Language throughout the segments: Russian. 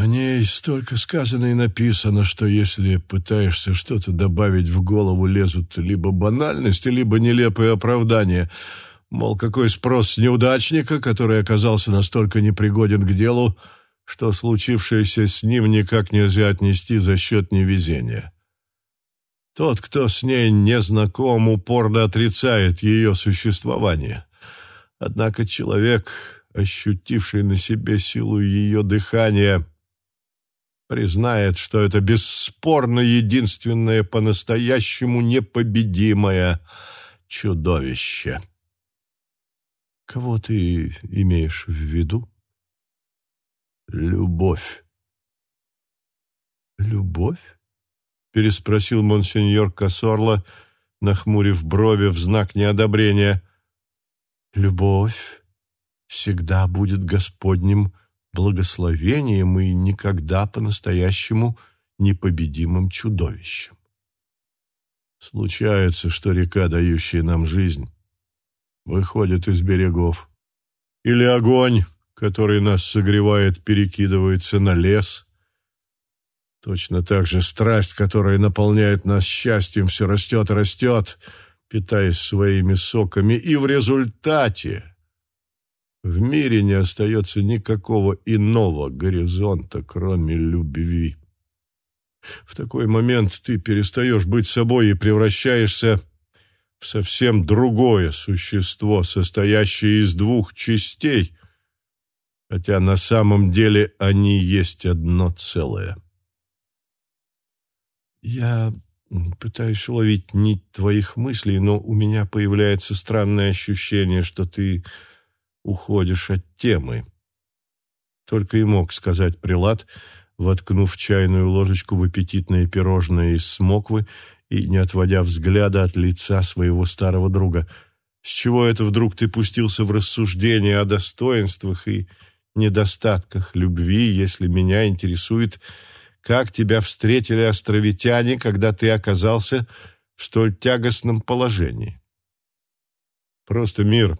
О ней столько сказано и написано, что если пытаешься что-то добавить в голову, лезут либо банальности, либо нелепые оправдания. Мол, какой спрос с неудачника, который оказался настолько непригоден к делу, что случившееся с ним никак нельзя отнести за счет невезения. Тот, кто с ней не знаком, упорно отрицает ее существование. Однако человек, ощутивший на себе силу ее дыхания, признает, что это бесспорно единственное по-настоящему непобедимое чудовище. Кого ты имеешь в виду? Любовь. Любовь? Переспросил монсеньор Кассорло, нахмурив брови в знак неодобрения. Любовь всегда будет Господним благословением и никогда по-настоящему непобедимым чудовищем. Случается, что река, дающая нам жизнь, выходит из берегов. Или огонь, который нас согревает, перекидывается на лес. Точно так же страсть, которая наполняет нас счастьем, все растет и растет, питаясь своими соками, и в результате в мире не остается никакого иного горизонта, кроме любви. В такой момент ты перестаешь быть собой и превращаешься в совсем другое существо, состоящее из двух частей, хотя на самом деле они есть одно целое. Я пытаюсь уловить нить твоих мыслей, но у меня появляется странное ощущение, что ты уходишь от темы. Только и мог сказать прилад, воткнув чайную ложечку в аппетитное пирожное из смоквы и не отводя взгляда от лица своего старого друга. «С чего это вдруг ты пустился в рассуждение о достоинствах и недостатках любви, если меня интересует, как тебя встретили островитяне, когда ты оказался в столь тягостном положении?» «Просто мир»,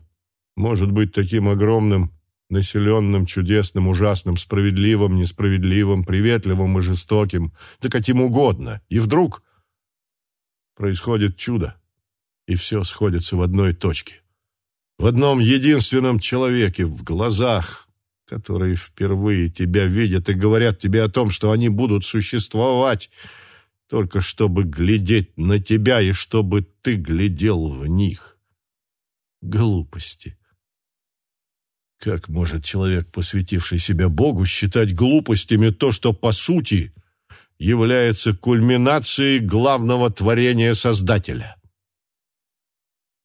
может быть таким огромным, населенным, чудесным, ужасным, справедливым, несправедливым, приветливым и жестоким, да каким угодно. И вдруг происходит чудо, и все сходится в одной точке. В одном единственном человеке, в глазах, которые впервые тебя видят и говорят тебе о том, что они будут существовать, только чтобы глядеть на тебя и чтобы ты глядел в них. Глупости. Как может человек, посвятивший себя Богу, считать глупостями то, что по сути является кульминацией главного творения Создателя?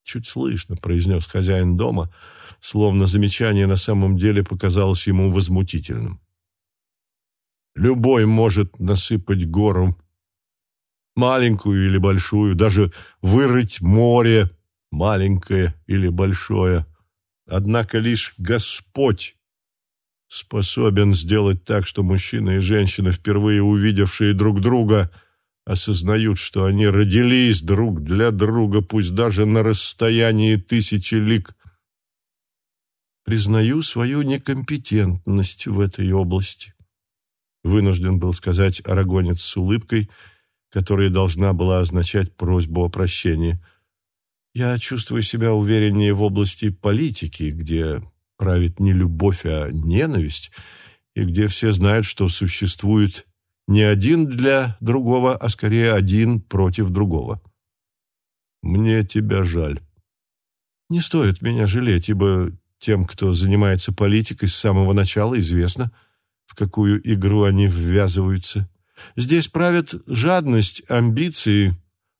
Чуть слышно, произнес хозяин дома, словно замечание на самом деле показалось ему возмутительным. Любой может насыпать гору, маленькую или большую, даже вырыть море, маленькое или большое. Однако лишь Господь способен сделать так, что мужчина и женщина, впервые увидевшие друг друга, осознают, что они родились друг для друга, пусть даже на расстоянии тысячи лик. Признаю свою некомпетентность в этой области, вынужден был сказать арагонец с улыбкой, которая должна была означать просьбу о прощении – я чувствую себя увереннее в области политики, где правит не любовь, а ненависть, и где все знают, что существует не один для другого, а скорее один против другого. Мне тебя жаль. Не стоит меня жалеть, ибо тем, кто занимается политикой с самого начала, известно, в какую игру они ввязываются. Здесь правят жадность, амбиции,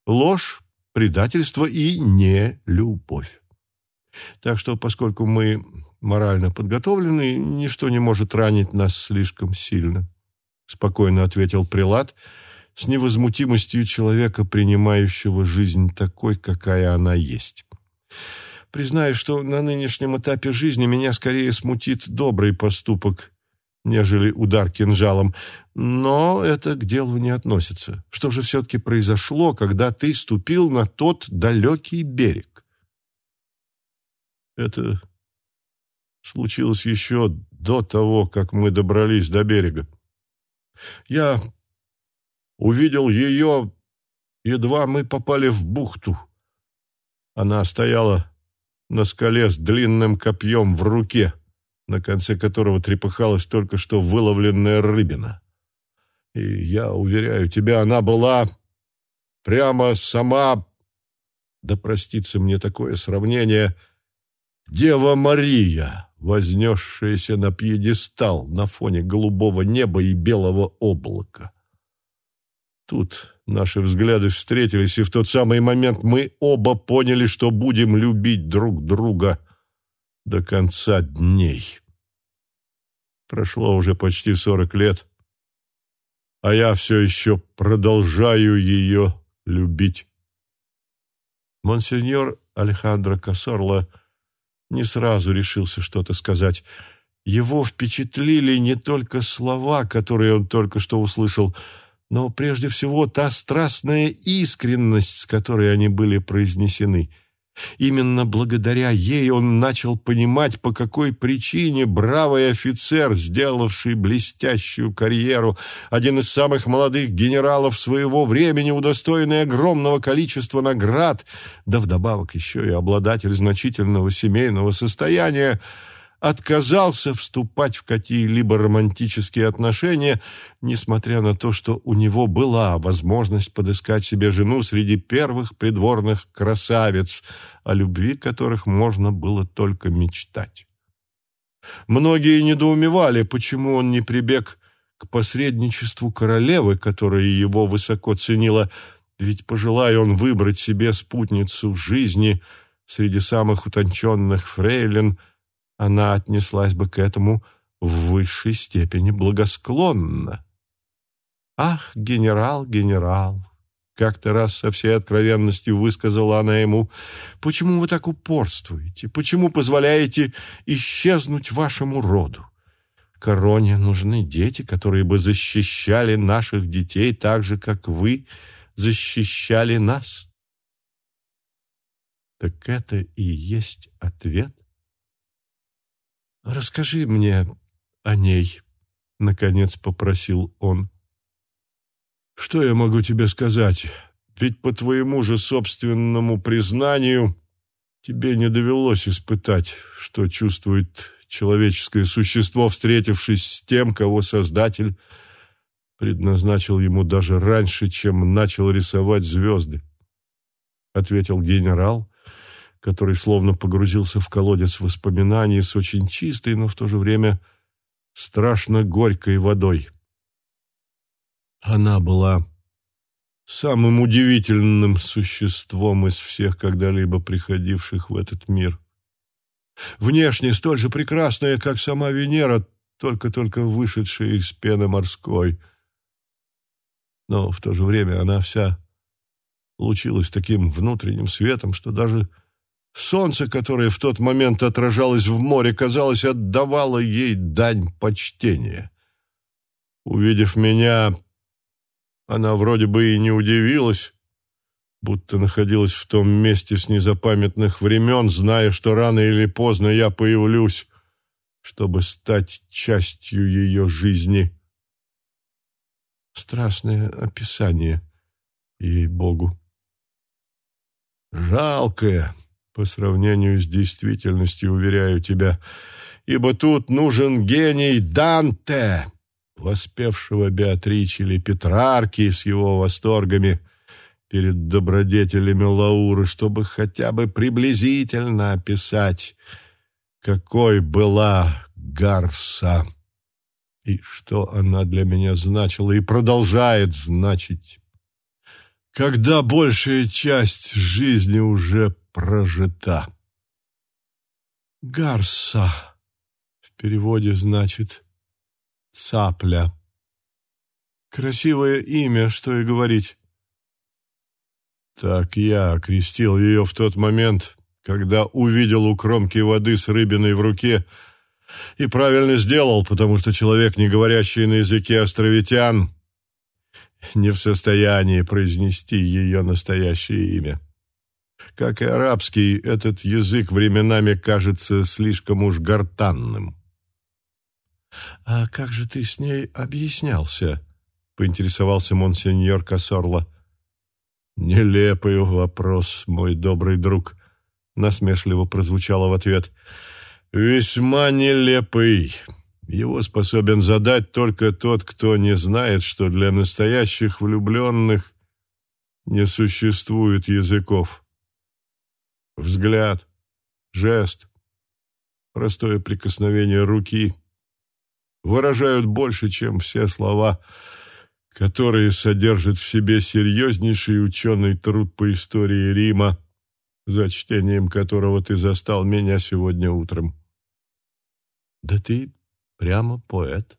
ложь, предательство и не любовь. Так что, поскольку мы морально подготовлены, ничто не может ранить нас слишком сильно, спокойно ответил прилад с невозмутимостью человека, принимающего жизнь такой, какая она есть. Признаю, что на нынешнем этапе жизни меня скорее смутит добрый поступок нежели удар кинжалом. Но это к делу не относится. Что же все-таки произошло, когда ты ступил на тот далекий берег? Это случилось еще до того, как мы добрались до берега, Я увидел ее, едва мы попали в бухту. Она стояла на скале с длинным копьем в руке, на конце которого трепыхалась только что выловленная рыбина. И я уверяю тебя, она была прямо сама, да простится мне такое сравнение, Дева Мария, вознесшаяся на пьедестал на фоне голубого неба и белого облака. Тут наши взгляды встретились, и в тот самый момент мы оба поняли, что будем любить друг друга до конца дней. Прошло уже почти сорок лет, а я все еще продолжаю ее любить. Монсеньор Алехандро Кассорло не сразу решился что-то сказать. Его впечатлили не только слова, которые он только что услышал, но прежде всего та страстная искренность, с которой они были произнесены. Именно благодаря ей он начал понимать, по какой причине бравый офицер, сделавший блестящую карьеру, один из самых молодых генералов своего времени, удостоенный огромного количества наград, да вдобавок еще и обладатель значительного семейного состояния, отказался вступать в какие-либо романтические отношения, несмотря на то, что у него была возможность подыскать себе жену среди первых придворных красавиц, о любви которых можно было только мечтать. Многие недоумевали, почему он не прибег к посредничеству королевы, которая его высоко ценила, ведь, пожелая он выбрать себе спутницу жизни среди самых утонченных фрейлин – она отнеслась бы к этому в высшей степени благосклонно. «Ах, генерал, генерал!» Как-то раз со всей откровенностью высказала она ему, «Почему вы так упорствуете? Почему позволяете исчезнуть вашему роду? Короне нужны дети, которые бы защищали наших детей так же, как вы защищали нас». Так это и есть ответ «Расскажи мне о ней», — наконец попросил он. «Что я могу тебе сказать? Ведь по твоему же собственному признанию тебе не довелось испытать, что чувствует человеческое существо, встретившись с тем, кого Создатель предназначил ему даже раньше, чем начал рисовать звезды», — ответил генерал, который словно погрузился в колодец воспоминаний с очень чистой, но в то же время страшно горькой водой. Она была самым удивительным существом из всех когда-либо приходивших в этот мир. Внешне столь же прекрасная, как сама Венера, только-только вышедшая из пены морской. Но в то же время она вся лучилась таким внутренним светом, что даже Солнце, которое в тот момент отражалось в море, казалось, отдавало ей дань почтения. Увидев меня, она вроде бы и не удивилась, будто находилась в том месте с незапамятных времен, зная, что рано или поздно я появлюсь, чтобы стать частью ее жизни. Страстное описание, ей-богу. Жалкое, по сравнению с действительностью, уверяю тебя, ибо тут нужен гений Данте, воспевшего Беатричи или Петрарки с его восторгами перед добродетелями Лауры, чтобы хотя бы приблизительно описать, какой была Гарса и что она для меня значила и продолжает значить. Когда большая часть жизни уже прожита. Гарса в переводе значит цапля. Красивое имя, что и говорить. Так я окрестил ее в тот момент, когда увидел у кромки воды с рыбиной в руке, и правильно сделал, потому что человек, не говорящий на языке островитян, не в состоянии произнести ее настоящее имя. Как и арабский, этот язык временами кажется слишком уж гортанным. «А как же ты с ней объяснялся?» — поинтересовался монсеньор Кассорло. «Нелепый вопрос, мой добрый друг», — насмешливо прозвучало в ответ. «Весьма нелепый. Его способен задать только тот, кто не знает, что для настоящих влюбленных не существует языков. Взгляд, жест, простое прикосновение руки выражают больше, чем все слова, которые содержат в себе серьезнейший ученый труд по истории Рима, за чтением которого ты застал меня сегодня утром. Да ты прямо поэт.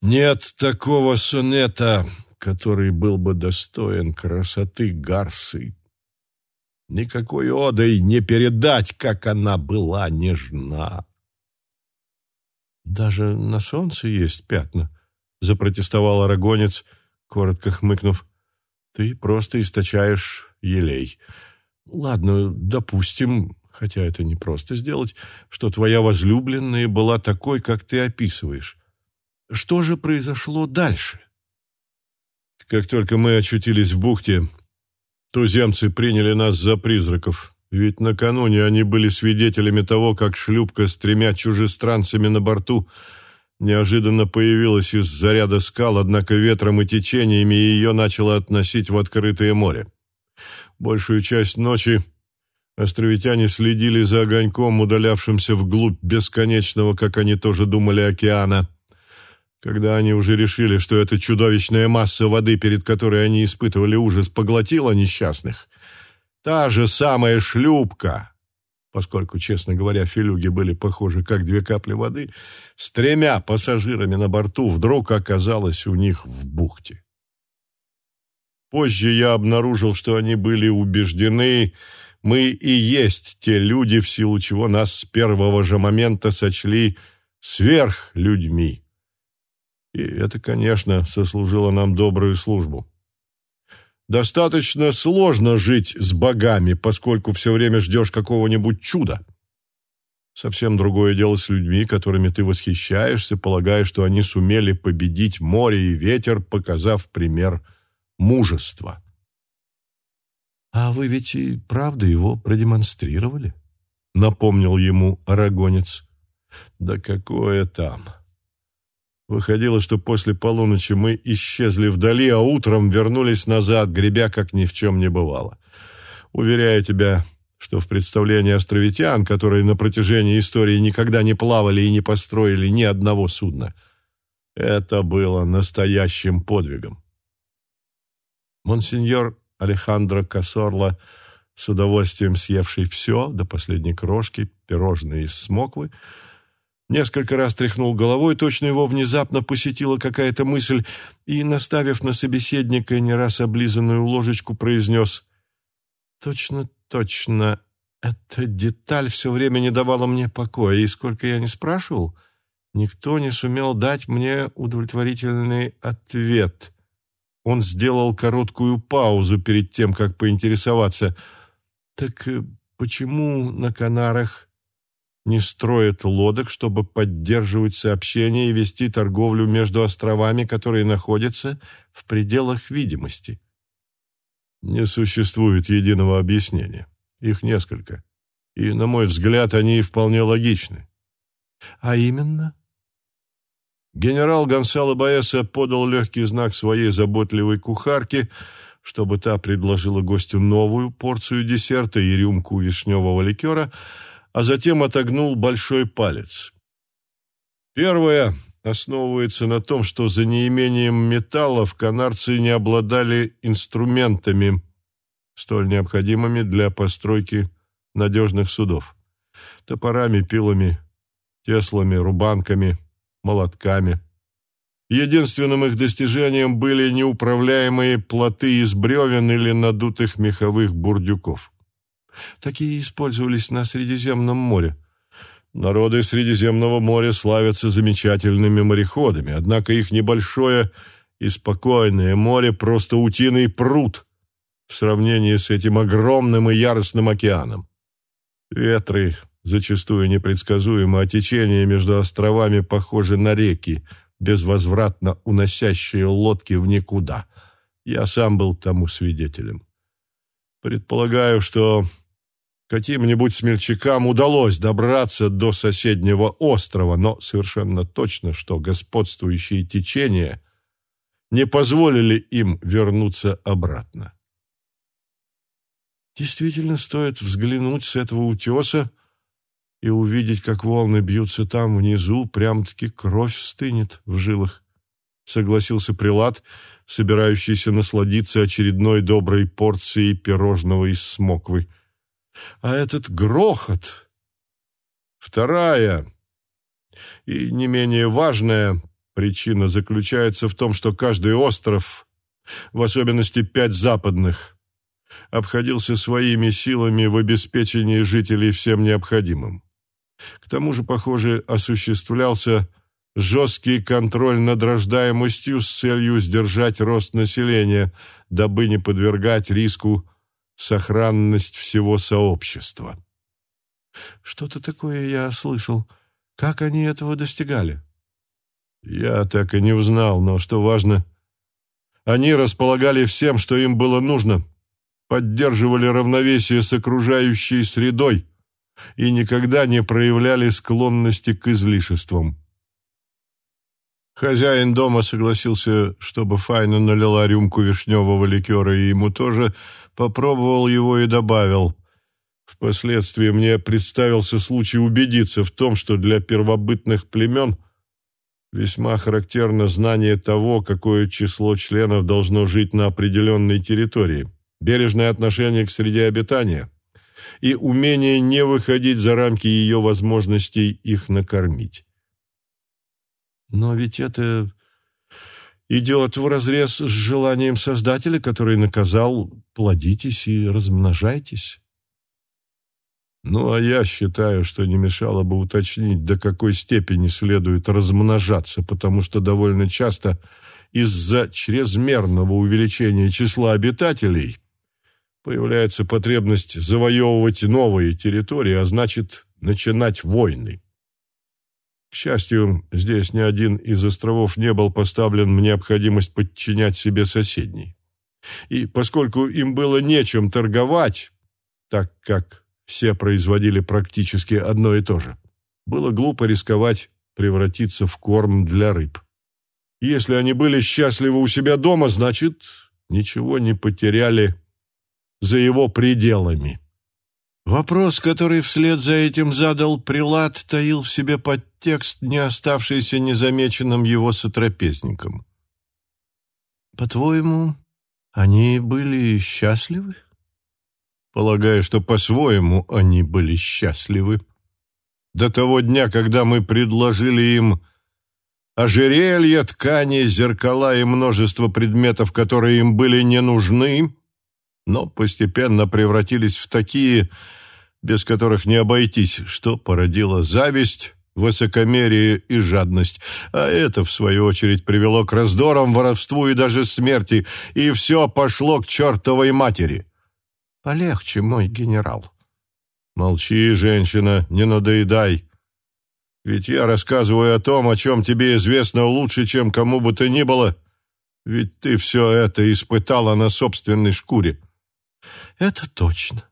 Нет такого сонета, который был бы достоин красоты Гарсы. Никакой одой не передать, как она была нежна. Даже на солнце есть пятна, запротестовал арагонец, коротко хмыкнув. Ты просто источаешь елей. Ладно, допустим, хотя это не просто сделать, что твоя возлюбленная была такой, как ты описываешь. Что же произошло дальше? Как только мы очутились в бухте, туземцы приняли нас за призраков, ведь накануне они были свидетелями того, как шлюпка с тремя чужестранцами на борту неожиданно появилась из заряда скал, однако ветром и течениями ее начало относить в открытое море. Большую часть ночи Островитяне следили за огоньком, удалявшимся вглубь бесконечного, как они тоже думали, океана. Когда они уже решили, что эта чудовищная масса воды, перед которой они испытывали ужас, поглотила несчастных, та же самая шлюпка, поскольку, честно говоря, филюги были похожи как две капли воды, с тремя пассажирами на борту вдруг оказалась у них в бухте. Позже я обнаружил, что они были убеждены, мы и есть те люди, в силу чего нас с первого же момента сочли сверхлюдьми. И это, конечно, сослужило нам добрую службу. Достаточно сложно жить с богами, поскольку все время ждешь какого-нибудь чуда. Совсем другое дело с людьми, которыми ты восхищаешься, полагая, что они сумели победить море и ветер, показав пример мужества. «А вы ведь и правда его продемонстрировали?» — напомнил ему арагонец. «Да какое там!» Выходило, что после полуночи мы исчезли вдали, а утром вернулись назад, гребя, как ни в чем не бывало. Уверяю тебя, что в представлении островитян, которые на протяжении истории никогда не плавали и не построили ни одного судна, это было настоящим подвигом. Монсеньор Алехандро Кассорло, с удовольствием съевший все, до последней крошки, пирожные из смоквы, несколько раз тряхнул головой, точно его внезапно посетила какая-то мысль, и, наставив на собеседника не раз облизанную ложечку, произнес «Точно, точно, эта деталь все время не давала мне покоя, и сколько я не спрашивал, никто не сумел дать мне удовлетворительный ответ». Он сделал короткую паузу перед тем, как поинтересоваться. «Так э, почему на Канарах не строят лодок, чтобы поддерживать сообщения и вести торговлю между островами, которые находятся в пределах видимости?» Не существует единого объяснения. Их несколько. И, на мой взгляд, они вполне логичны. А именно? Генерал Гонсало Баэса подал легкий знак своей заботливой кухарке, чтобы та предложила гостю новую порцию десерта и рюмку вишневого ликера, а затем отогнул большой палец. Первое основывается на том, что за неимением металлов канарцы не обладали инструментами, столь необходимыми для постройки надежных судов. Топорами, пилами, теслами, рубанками – молотками. Единственным их достижением были неуправляемые плоты из бревен или надутых меховых бурдюков. Такие использовались на Средиземном море. Народы Средиземного моря славятся замечательными мореходами, однако их небольшое и спокойное море просто утиный пруд в сравнении с этим огромным и яростным океаном. Ветры, зачастую непредсказуемо, а течения между островами похожи на реки, безвозвратно уносящие лодки в никуда. Я сам был тому свидетелем. Предполагаю, что каким-нибудь смельчакам удалось добраться до соседнего острова, но совершенно точно, что господствующие течения не позволили им вернуться обратно. Действительно, стоит взглянуть с этого утеса и увидеть, как волны бьются там внизу, прям-таки кровь стынет в жилах, — согласился прилад, собирающийся насладиться очередной доброй порцией пирожного из смоквы. А этот грохот... Вторая и не менее важная причина заключается в том, что каждый остров, в особенности пять западных, обходился своими силами в обеспечении жителей всем необходимым. К тому же, похоже, осуществлялся жесткий контроль над рождаемостью с целью сдержать рост населения, дабы не подвергать риску сохранность всего сообщества. Что-то такое я слышал. Как они этого достигали? Я так и не узнал, но что важно, они располагали всем, что им было нужно, поддерживали равновесие с окружающей средой и никогда не проявляли склонности к излишествам. Хозяин дома согласился, чтобы Файна налила рюмку вишневого ликера, и ему тоже попробовал его и добавил. Впоследствии мне представился случай убедиться в том, что для первобытных племен весьма характерно знание того, какое число членов должно жить на определенной территории, бережное отношение к среде обитания и умение не выходить за рамки ее возможностей их накормить. Но ведь это идет вразрез с желанием Создателя, который наказал «плодитесь и размножайтесь». Ну, а я считаю, что не мешало бы уточнить, до какой степени следует размножаться, потому что довольно часто из-за чрезмерного увеличения числа обитателей появляется потребность завоевывать новые территории, а значит, начинать войны. К счастью, здесь ни один из островов не был поставлен в необходимость подчинять себе соседний. И поскольку им было нечем торговать, так как все производили практически одно и то же, было глупо рисковать превратиться в корм для рыб. Если они были счастливы у себя дома, значит, ничего не потеряли за его пределами. Вопрос, который вслед за этим задал Прилад, таил в себе подтекст, не оставшийся незамеченным его сотрапезником. «По-твоему, они были счастливы?» «Полагаю, что по-своему они были счастливы. До того дня, когда мы предложили им ожерелья, ткани, зеркала и множество предметов, которые им были не нужны, но постепенно превратились в такие, без которых не обойтись, что породило зависть, высокомерие и жадность, а это, в свою очередь, привело к раздорам, воровству и даже смерти, и все пошло к чертовой матери. Полегче, мой генерал. Молчи, женщина, не надоедай. Ведь я рассказываю о том, о чем тебе известно лучше, чем кому бы то ни было, ведь ты все это испытала на собственной шкуре. Это точно.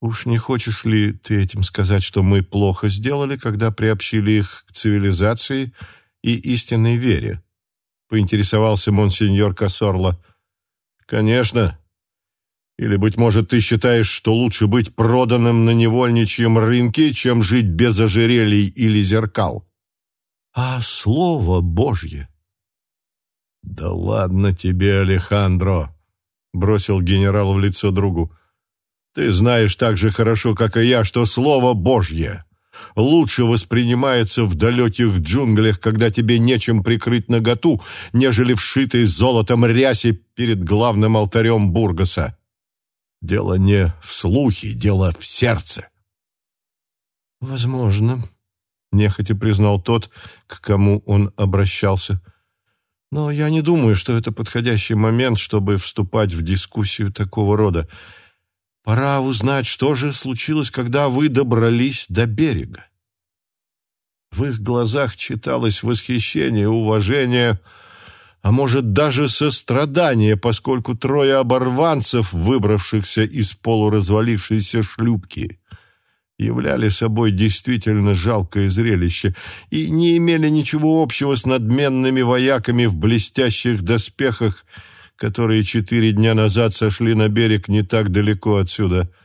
Уж не хочешь ли ты этим сказать, что мы плохо сделали, когда приобщили их к цивилизации и истинной вере? Поинтересовался монсеньор Кассорло. Конечно. Или, быть может, ты считаешь, что лучше быть проданным на невольничьем рынке, чем жить без ожерелий или зеркал? А слово Божье? Да ладно тебе, Алехандро, бросил генерал в лицо другу. Ты знаешь так же хорошо, как и я, что слово Божье лучше воспринимается в далеких джунглях, когда тебе нечем прикрыть наготу, нежели вшитой золотом рясе перед главным алтарем Бургаса. Дело не в слухе, дело в сердце. Возможно, нехотя признал тот, к кому он обращался. Но я не думаю, что это подходящий момент, чтобы вступать в дискуссию такого рода. Пора узнать, что же случилось, когда вы добрались до берега. В их глазах читалось восхищение, уважение, а может даже сострадание, поскольку трое оборванцев, выбравшихся из полуразвалившейся шлюпки, являли собой действительно жалкое зрелище и не имели ничего общего с надменными вояками в блестящих доспехах, которые четыре дня назад сошли на берег не так далеко отсюда –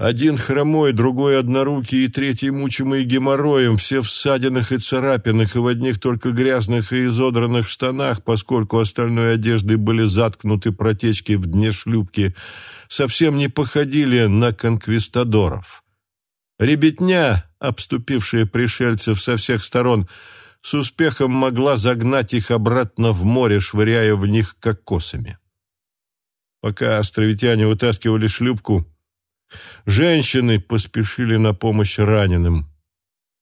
один хромой, другой однорукий и третий мучимый геморроем, все в ссадинах и царапинах, и в одних только грязных и изодранных штанах, поскольку остальной одежды были заткнуты протечки в дне шлюпки, совсем не походили на конквистадоров. Ребятня, обступившая пришельцев со всех сторон, с успехом могла загнать их обратно в море, швыряя в них кокосами. Пока островитяне вытаскивали шлюпку, Женщины поспешили на помощь раненым.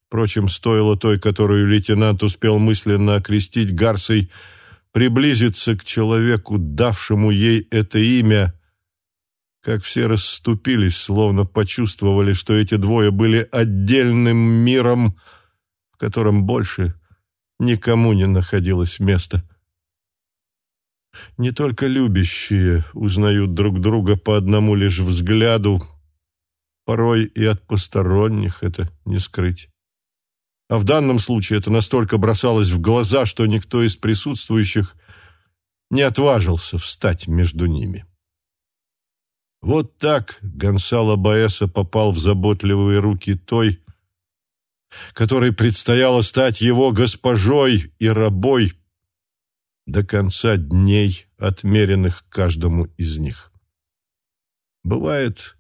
Впрочем, стоило той, которую лейтенант успел мысленно окрестить Гарсой, приблизиться к человеку, давшему ей это имя, как все расступились, словно почувствовали, что эти двое были отдельным миром, в котором больше никому не находилось места. Не только любящие узнают друг друга по одному лишь взгляду, Порой и от посторонних это не скрыть. А в данном случае это настолько бросалось в глаза, что никто из присутствующих не отважился встать между ними. Вот так Гонсало Баэса попал в заботливые руки той, которой предстояло стать его госпожой и рабой до конца дней, отмеренных каждому из них. Бывает,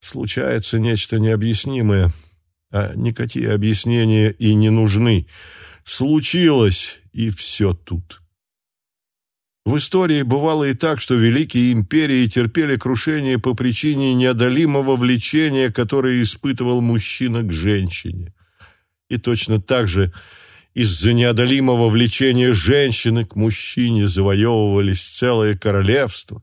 случается нечто необъяснимое, а никакие объяснения и не нужны. Случилось, и все тут. В истории бывало и так, что великие империи терпели крушение по причине неодолимого влечения, которое испытывал мужчина к женщине. И точно так же из-за неодолимого влечения женщины к мужчине завоевывались целые королевства.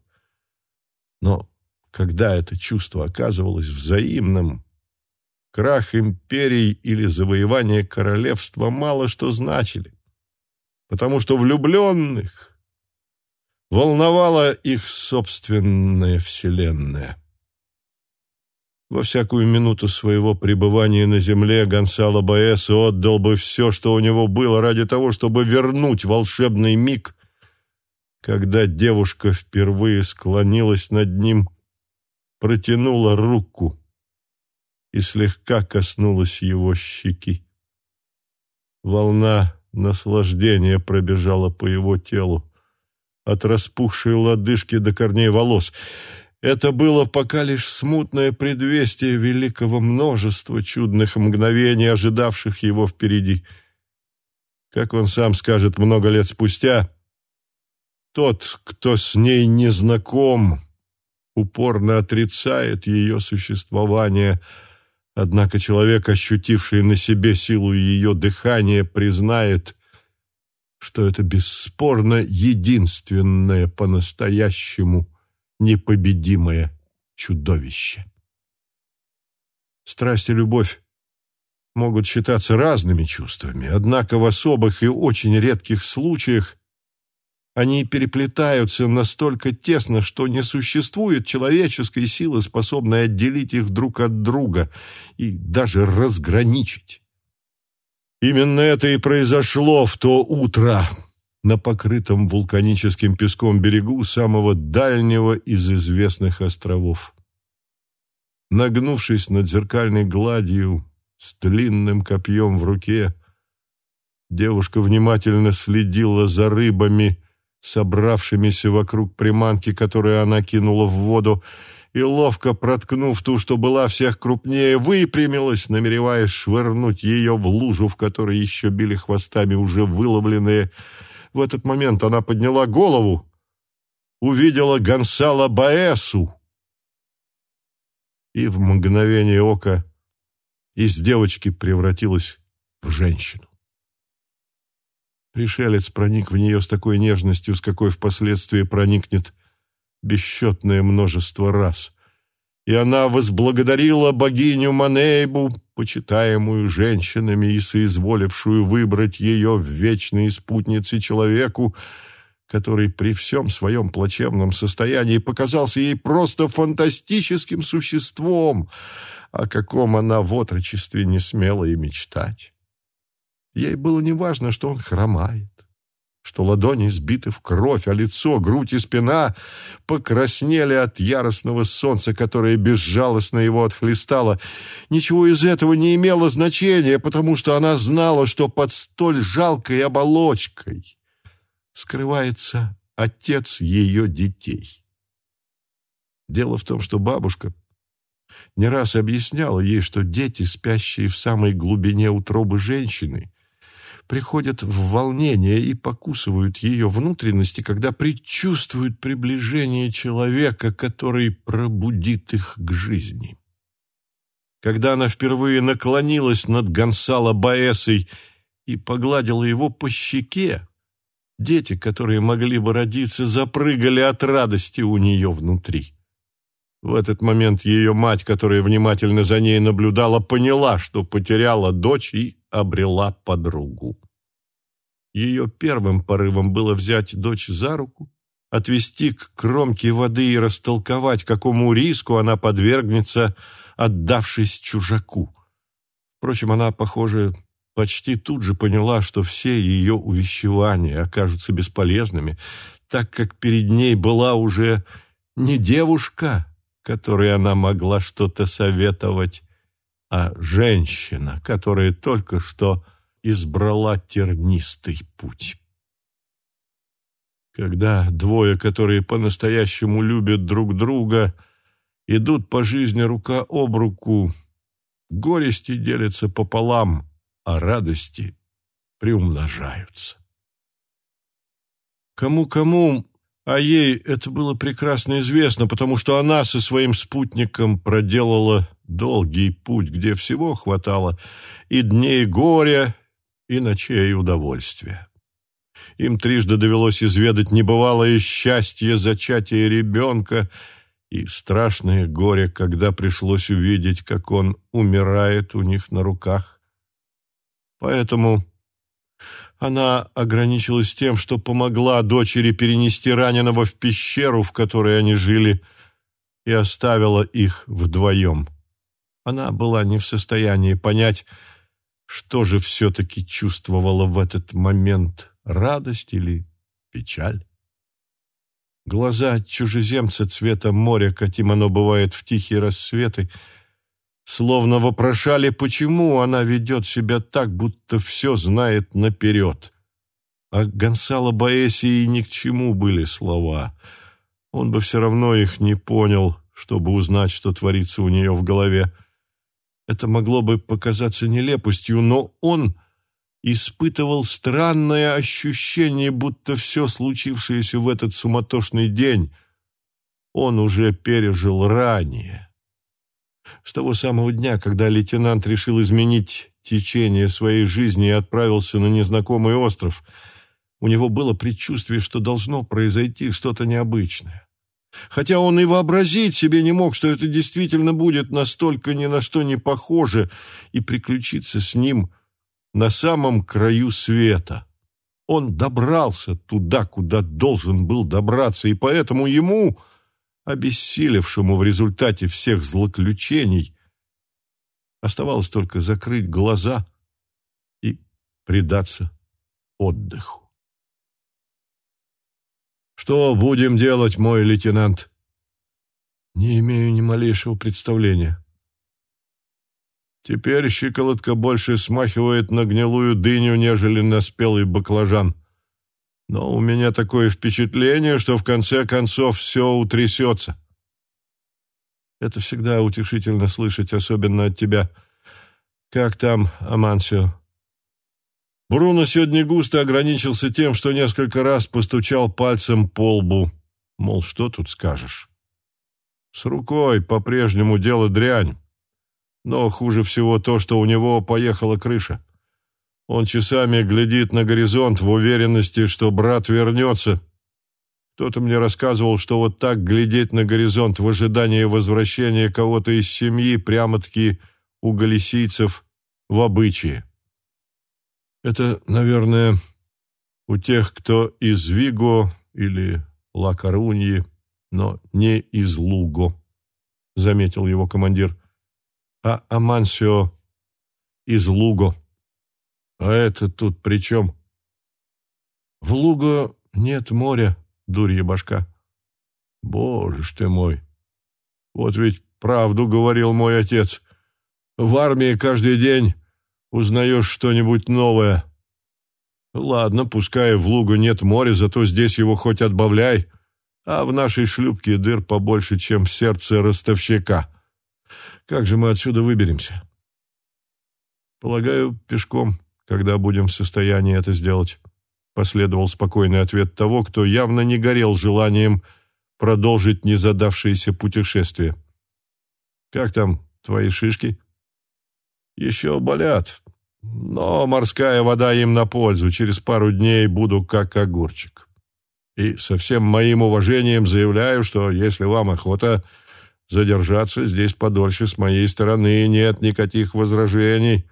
Но когда это чувство оказывалось взаимным, крах империй или завоевание королевства мало что значили, потому что влюбленных волновала их собственная вселенная. Во всякую минуту своего пребывания на земле Гонсало Баэс отдал бы все, что у него было, ради того, чтобы вернуть волшебный миг, когда девушка впервые склонилась над ним протянула руку и слегка коснулась его щеки. Волна наслаждения пробежала по его телу, от распухшей лодыжки до корней волос. Это было пока лишь смутное предвестие великого множества чудных мгновений, ожидавших его впереди. Как он сам скажет много лет спустя, тот, кто с ней не знаком, упорно отрицает ее существование, однако человек, ощутивший на себе силу ее дыхания, признает, что это бесспорно единственное по-настоящему непобедимое чудовище. Страсть и любовь могут считаться разными чувствами, однако в особых и очень редких случаях они переплетаются настолько тесно, что не существует человеческой силы, способной отделить их друг от друга и даже разграничить. Именно это и произошло в то утро на покрытом вулканическим песком берегу самого дальнего из известных островов. Нагнувшись над зеркальной гладью с длинным копьем в руке, девушка внимательно следила за рыбами, собравшимися вокруг приманки, которую она кинула в воду, и, ловко проткнув ту, что была всех крупнее, выпрямилась, намереваясь швырнуть ее в лужу, в которой еще били хвостами уже выловленные. В этот момент она подняла голову, увидела Гонсала Баэсу, и в мгновение ока из девочки превратилась в женщину. Пришелец проник в нее с такой нежностью, с какой впоследствии проникнет бесчетное множество раз. и она возблагодарила богиню Манейбу, почитаемую женщинами и соизволившую выбрать ее в вечные спутницы человеку, который при всем своем плачевном состоянии показался ей просто фантастическим существом, о каком она в отрочестве не смела и мечтать. Ей было неважно, что он хромает, что ладони сбиты в кровь, а лицо, грудь и спина покраснели от яростного солнца, которое безжалостно его отхлестало. Ничего из этого не имело значения, потому что она знала, что под столь жалкой оболочкой скрывается отец ее детей. Дело в том, что бабушка не раз объясняла ей, что дети, спящие в самой глубине утробы женщины, приходят в волнение и покусывают ее внутренности, когда предчувствуют приближение человека, который пробудит их к жизни. Когда она впервые наклонилась над Гонсало Баэсой и погладила его по щеке, Дети, которые могли бы родиться, запрыгали от радости у нее внутри. В этот момент ее мать, которая внимательно за ней наблюдала, поняла, что потеряла дочь и обрела подругу. Ее первым порывом было взять дочь за руку, отвести к кромке воды и растолковать, какому риску она подвергнется, отдавшись чужаку. Впрочем, она, похоже, почти тут же поняла, что все ее увещевания окажутся бесполезными, так как перед ней была уже не девушка, которой она могла что-то советовать, а женщина, которая только что избрала тернистый путь. Когда двое, которые по-настоящему любят друг друга, идут по жизни рука об руку, горести делятся пополам, а радости приумножаются. Кому-кому, а ей это было прекрасно известно, потому что она со своим спутником проделала долгий путь, где всего хватало и дней горя, и ночей удовольствия. Им трижды довелось изведать небывалое счастье зачатия ребенка и страшное горе, когда пришлось увидеть, как он умирает у них на руках. Поэтому она ограничилась тем, что помогла дочери перенести раненого в пещеру, в которой они жили, и оставила их вдвоем. Она была не в состоянии понять, что же все-таки чувствовала в этот момент, радость или печаль. Глаза чужеземца цвета моря, каким оно бывает в тихие рассветы, — словно вопрошали, почему она ведет себя так, будто все знает наперед. А Гонсало Боэсии ни к чему были слова. Он бы все равно их не понял, чтобы узнать, что творится у нее в голове. Это могло бы показаться нелепостью, но он испытывал странное ощущение, будто все случившееся в этот суматошный день он уже пережил ранее. С того самого дня, когда лейтенант решил изменить течение своей жизни и отправился на незнакомый остров, у него было предчувствие, что должно произойти что-то необычное. Хотя он и вообразить себе не мог, что это действительно будет настолько ни на что не похоже и приключиться с ним на самом краю света. Он добрался туда, куда должен был добраться, и поэтому ему обессилевшему в результате всех злоключений, оставалось только закрыть глаза и предаться отдыху. «Что будем делать, мой лейтенант?» «Не имею ни малейшего представления». «Теперь щиколотка больше смахивает на гнилую дыню, нежели на спелый баклажан. Но у меня такое впечатление, что в конце концов все утрясется. Это всегда утешительно слышать, особенно от тебя. Как там, Амансио? Бруно сегодня густо ограничился тем, что несколько раз постучал пальцем по лбу. Мол, что тут скажешь? С рукой по-прежнему дело дрянь. Но хуже всего то, что у него поехала крыша. Он часами глядит на горизонт в уверенности, что брат вернется. Кто-то мне рассказывал, что вот так глядеть на горизонт в ожидании возвращения кого-то из семьи прямо-таки у галисийцев в обычае. Это, наверное, у тех, кто из Виго или Ла-Коруньи, но не из Луго, заметил его командир. А Амансио из Луго. А это тут при чем? В Луго нет моря, дурья башка. Боже ж ты мой! Вот ведь правду говорил мой отец. В армии каждый день узнаешь что-нибудь новое. Ладно, пускай в Лугу нет моря, зато здесь его хоть отбавляй, а в нашей шлюпке дыр побольше, чем в сердце ростовщика. Как же мы отсюда выберемся? Полагаю, пешком, когда будем в состоянии это сделать. Последовал спокойный ответ того, кто явно не горел желанием продолжить незадавшееся путешествие. «Как там твои шишки?» еще болят. Но морская вода им на пользу. Через пару дней буду как огурчик. И со всем моим уважением заявляю, что если вам охота задержаться здесь подольше с моей стороны, нет никаких возражений.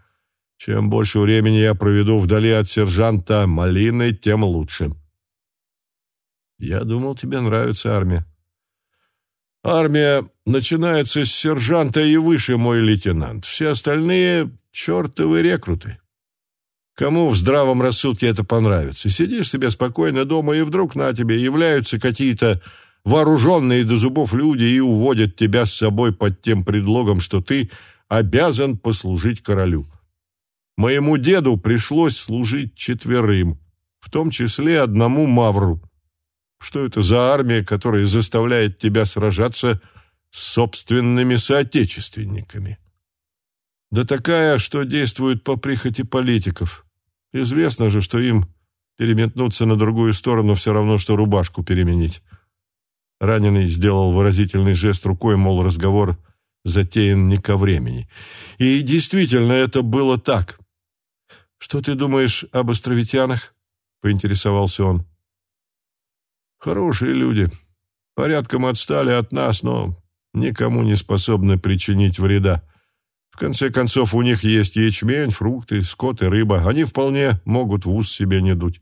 Чем больше времени я проведу вдали от сержанта Малины, тем лучше. Я думал, тебе нравится армия. Армия начинается с сержанта и выше, мой лейтенант. Все остальные — чертовы рекруты. Кому в здравом рассудке это понравится? Сидишь себе спокойно дома, и вдруг на тебе являются какие-то вооруженные до зубов люди и уводят тебя с собой под тем предлогом, что ты обязан послужить королю. Моему деду пришлось служить четверым, в том числе одному мавру. Что это за армия, которая заставляет тебя сражаться с собственными соотечественниками? Да такая, что действует по прихоти политиков. Известно же, что им переметнуться на другую сторону все равно, что рубашку переменить. Раненый сделал выразительный жест рукой, мол, разговор затеян не ко времени. И действительно, это было так. «Что ты думаешь об островитянах?» — поинтересовался он. Хорошие люди. Порядком отстали от нас, но никому не способны причинить вреда. В конце концов, у них есть ячмень, фрукты, скот и рыба. Они вполне могут в ус себе не дуть.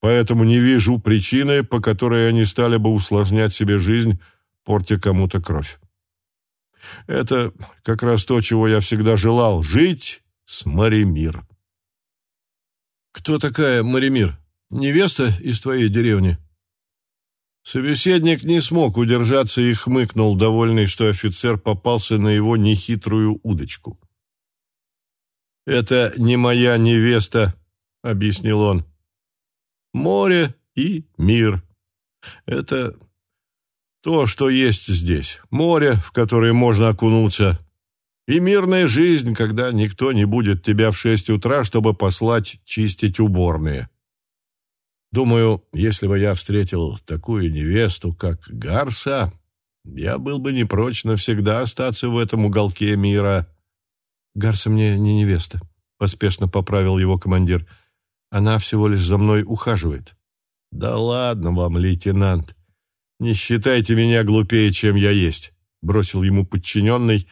Поэтому не вижу причины, по которой они стали бы усложнять себе жизнь, портя кому-то кровь. Это как раз то, чего я всегда желал — жить с Маримир. «Кто такая Маримир? Невеста из твоей деревни?» Собеседник не смог удержаться и хмыкнул, довольный, что офицер попался на его нехитрую удочку. «Это не моя невеста», — объяснил он. «Море и мир. Это то, что есть здесь. Море, в которое можно окунуться, и мирная жизнь, когда никто не будет тебя в шесть утра, чтобы послать чистить уборные». Думаю, если бы я встретил такую невесту, как Гарса, я был бы не прочь навсегда остаться в этом уголке мира. Гарса мне не невеста, поспешно поправил его командир. Она всего лишь за мной ухаживает. Да ладно вам, лейтенант. Не считайте меня глупее, чем я есть, бросил ему подчиненный,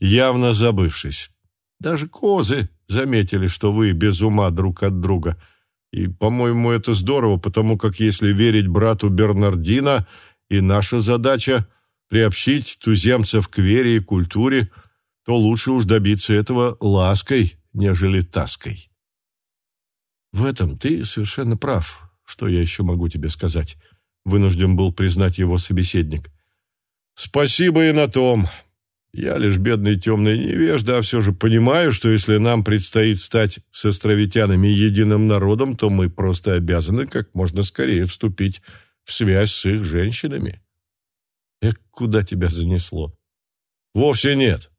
явно забывшись. Даже козы заметили, что вы без ума друг от друга — и, по-моему, это здорово, потому как, если верить брату Бернардина, и наша задача — приобщить туземцев к вере и культуре, то лучше уж добиться этого лаской, нежели таской. В этом ты совершенно прав. Что я еще могу тебе сказать? Вынужден был признать его собеседник. Спасибо и на том. Я лишь бедный темный невежда, а все же понимаю, что если нам предстоит стать с островитянами единым народом, то мы просто обязаны как можно скорее вступить в связь с их женщинами. Эх, куда тебя занесло? Вовсе нет.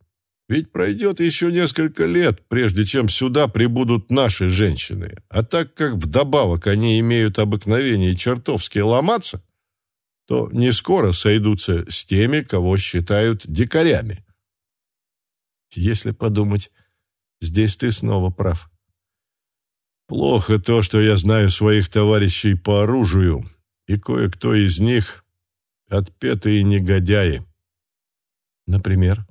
Ведь пройдет еще несколько лет, прежде чем сюда прибудут наши женщины. А так как вдобавок они имеют обыкновение чертовски ломаться, то не скоро сойдутся с теми, кого считают дикарями. Если подумать, здесь ты снова прав. Плохо то, что я знаю своих товарищей по оружию и кое-кто из них — отпетые негодяи. Например?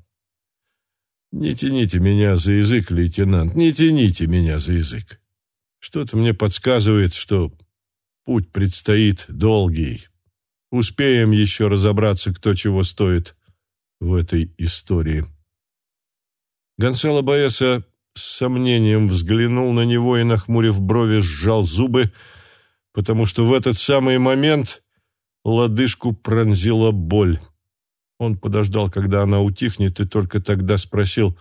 Не тяните меня за язык, лейтенант, не тяните меня за язык. Что-то мне подсказывает, что путь предстоит долгий. Успеем еще разобраться, кто чего стоит в этой истории. Гонсало Баеса с сомнением взглянул на него и, нахмурив брови, сжал зубы, потому что в этот самый момент лодыжку пронзила боль. Он подождал, когда она утихнет, и только тогда спросил,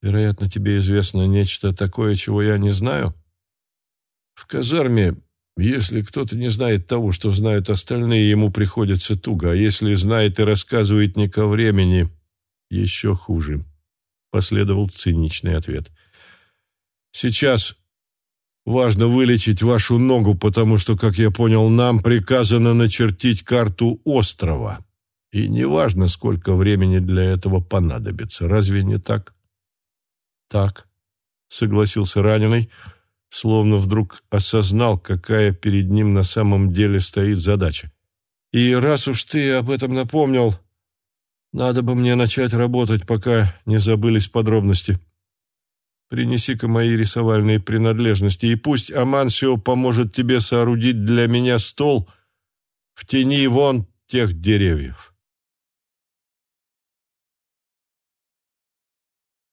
«Вероятно, тебе известно нечто такое, чего я не знаю?» «В казарме, если кто-то не знает того, что знают остальные, ему приходится туго, а если знает и рассказывает не ко времени, еще хуже», — последовал циничный ответ. «Сейчас важно вылечить вашу ногу, потому что, как я понял, нам приказано начертить карту острова». И неважно, сколько времени для этого понадобится. Разве не так? Так, согласился раненый, словно вдруг осознал, какая перед ним на самом деле стоит задача. И раз уж ты об этом напомнил, надо бы мне начать работать, пока не забылись подробности. Принеси-ка мои рисовальные принадлежности, и пусть Амансио поможет тебе соорудить для меня стол в тени вон тех деревьев.